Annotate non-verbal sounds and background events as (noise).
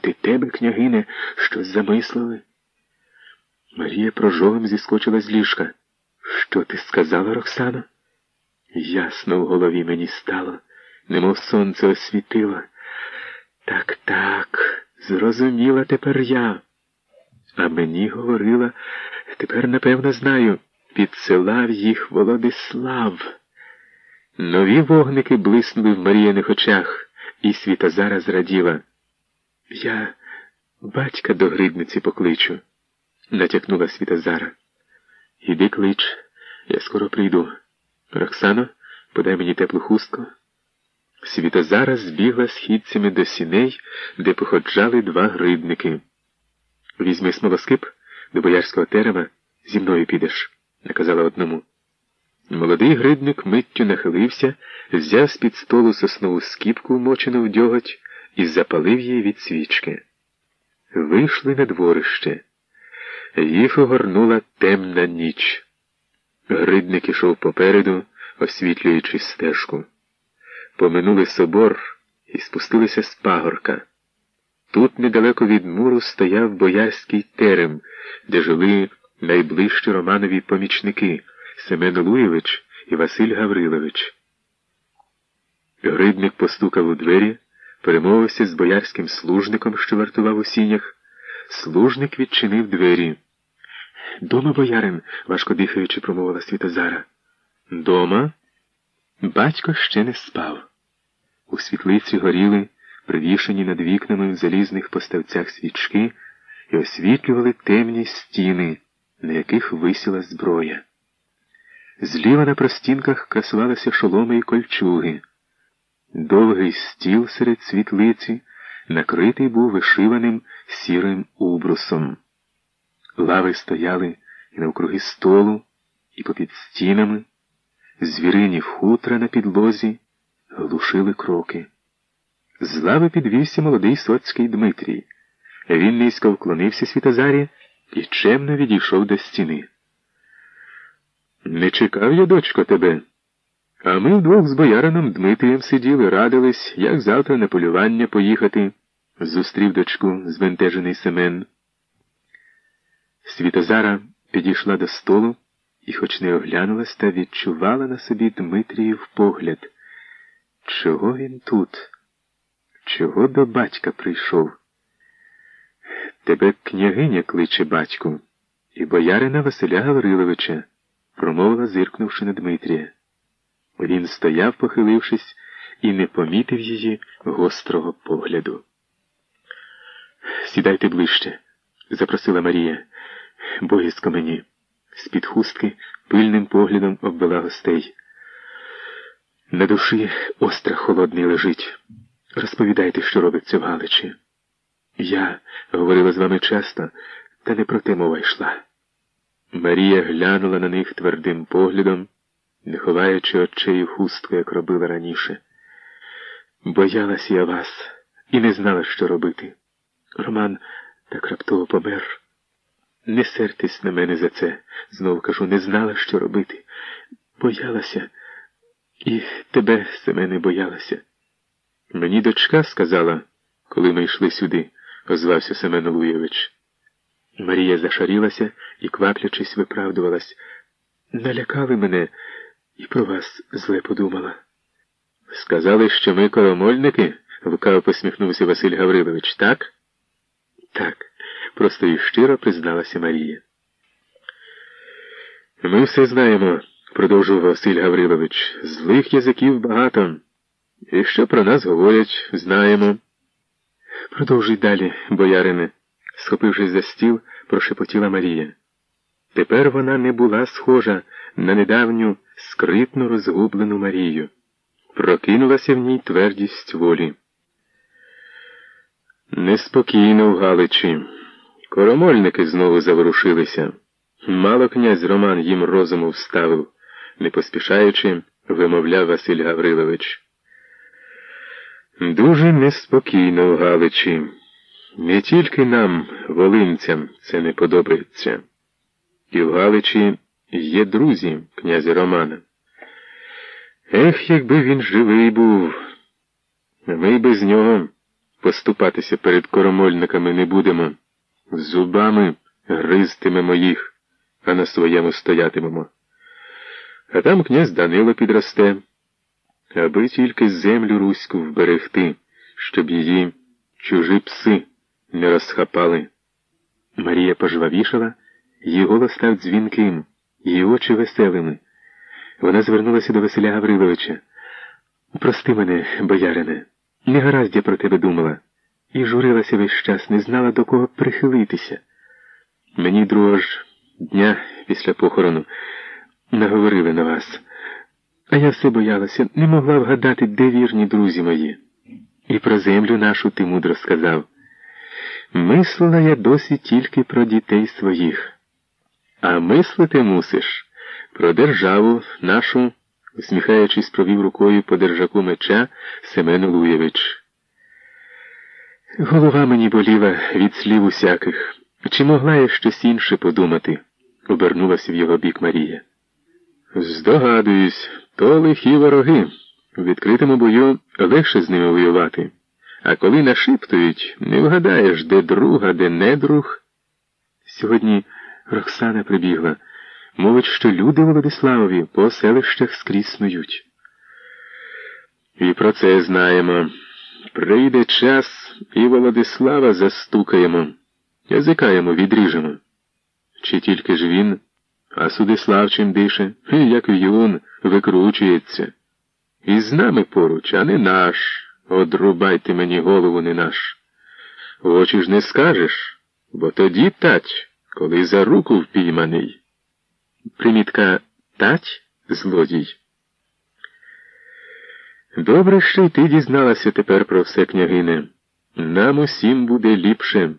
проти тебе, княгине, щось замислили. Марія прожолем зіскочила з ліжка. Що ти сказала, Роксано? Ясно в голові мені стало, немов сонце освітило. Так, так, зрозуміла тепер я. А мені говорила, тепер, напевно, знаю, підсилав їх Володислав. Нові вогники блиснули в Маріяних очах, і Світозара зраділа. Я батька до грибниці покличу, натякнула Світозара. Іди клич, я скоро прийду. Роксано, подай мені теплу хустку. Світозара збігла східцями до сіней, де походжали два грибники. Візьми смолоскип до боярського терема, зі мною підеш, наказала одному. Молодий грибник миттю нахилився, взяв з-під столу соснову скіпку, вмочену в дьоготь, і запалив її від свічки. Вийшли на дворище. Їх огорнула темна ніч. Гридник ішов попереду, освітлюючи стежку. Поминули собор і спустилися з пагорка. Тут недалеко від муру стояв боярський терем, де жили найближчі Романові помічники Семен Луєвич і Василь Гаврилович. Гридник постукав у двері, перемовився з боярським служником, що вартував у сінях. Служник відчинив двері. Дома, боярин, важко дихаючи, промовила Світозара. Дома? Батько ще не спав. У світлиці горіли, привішені над вікнами в залізних поставцях свічки, і освітлювали темні стіни, на яких висіла зброя. Зліва на простінках красувалися шоломи і кольчуги. Довгий стіл серед світлиці накритий був вишиваним сірим убрусом. Лави стояли і навкруги столу, і попід стінами, звірині хутра на підлозі глушили кроки. З лави підвівся молодий соцький Дмитрій. Він низько вклонився Світозарі і чемно відійшов до стіни. Не чекав я, дочко, тебе. А ми вдвох з боярином Дмитрієм сиділи, радились, як завтра на полювання поїхати, зустрів дочку збентежений Семен. Світозара підійшла до столу і, хоч не оглянулась, та відчувала на собі Дмитріїв погляд. Чого він тут? Чого до батька прийшов? Тебе княгиня кличе батьку, і боярина Василя Гавриловича, промовила, зиркнувши на Дмитрія. Він стояв, похилившись, і не помітив її гострого погляду. Сідайте ближче, запросила Марія. Боязко мені. З-під хустки пильним поглядом обвела гостей. На душі острах холодний лежить. Розповідайте, що робиться в Галичі. Я говорила з вами часто, та не про те мова йшла. Марія глянула на них твердим поглядом, не ховаючи очей хустку, як робила раніше. Боялась я вас і не знала, що робити. Роман так раптово помер. Не сертесь на мене за це, знову кажу, не знала, що робити. Боялася і тебе, Семене, боялася. Мені дочка сказала, коли ми йшли сюди, озвався Семен Луєвич. Марія зашарілася і, кваплячись, виправдувалась. Налякали мене і про вас зле подумала. Сказали, що ми коромольники? лукаво посміхнувся Василь Гаврилович, так? Так, просто і щиро призналася Марія. Ми все знаємо, продовжував Василь Гаврилович. Злих язиків багато. І що про нас говорять, знаємо. Продовжуй далі, боярине, схопившись за стіл, прошепотіла Марія. Тепер вона не була схожа на недавню скритно розгублену Марію. Прокинулася в ній твердість волі. Неспокійно в Галичі. Коромольники знову заворушилися. Мало князь Роман їм розуму вставив, не поспішаючи, вимовляв Василь Гаврилович. Дуже неспокійно в Галичі. Не тільки нам, волинцям, це не подобається. І в Галичі є друзі князя Романа. Ех, якби він живий був, ми без нього поступатися перед коромольниками не будемо. Зубами гризтимемо їх, а на своєму стоятимемо. А там князь Данило підросте, аби тільки землю руську вберегти, щоб її чужі пси не розхапали. Марія пожвавішала, її голос став дзвінким, її очі веселими. Вона звернулася до Василя Гавриловича. Прости мене, боярине, не гаразд я про тебе думала, і журилася весь час, не знала, до кого прихилитися. Мені другого дня після похорону наговорили на вас, а я все боялася, не могла вгадати, де вірні друзі мої. І про землю нашу ти мудро сказав. Мислила я досі тільки про дітей своїх, а мислити мусиш про державу нашу, усміхаючись, провів рукою по держаку меча Семен Луєвич. Голова мені боліла від слів усяких. Чи могла я щось інше подумати? обернулася в його бік Марія. Здогадуюсь, то лихі вороги. В відкритому бою легше з ними воювати. А коли нашіптують, не вгадаєш, де друг, а де друг. Сьогодні Роксана прибігла. Мовить, що люди Володиславові по селищах скрізь снують. І про це знаємо. Прийде час, і Володислава застукаємо, язика йому відріжемо. Чи тільки ж він, а Судислав чим дише, (laughs) як в'юн викручується. І з нами поруч, а не наш. Одрубайте мені голову не наш. В очі ж не скажеш, бо тоді тать, коли за руку впійманий. Примітка тать злодій. Добре, що й ти дізналася тепер про все, княгине. Нам усім буде ліпше.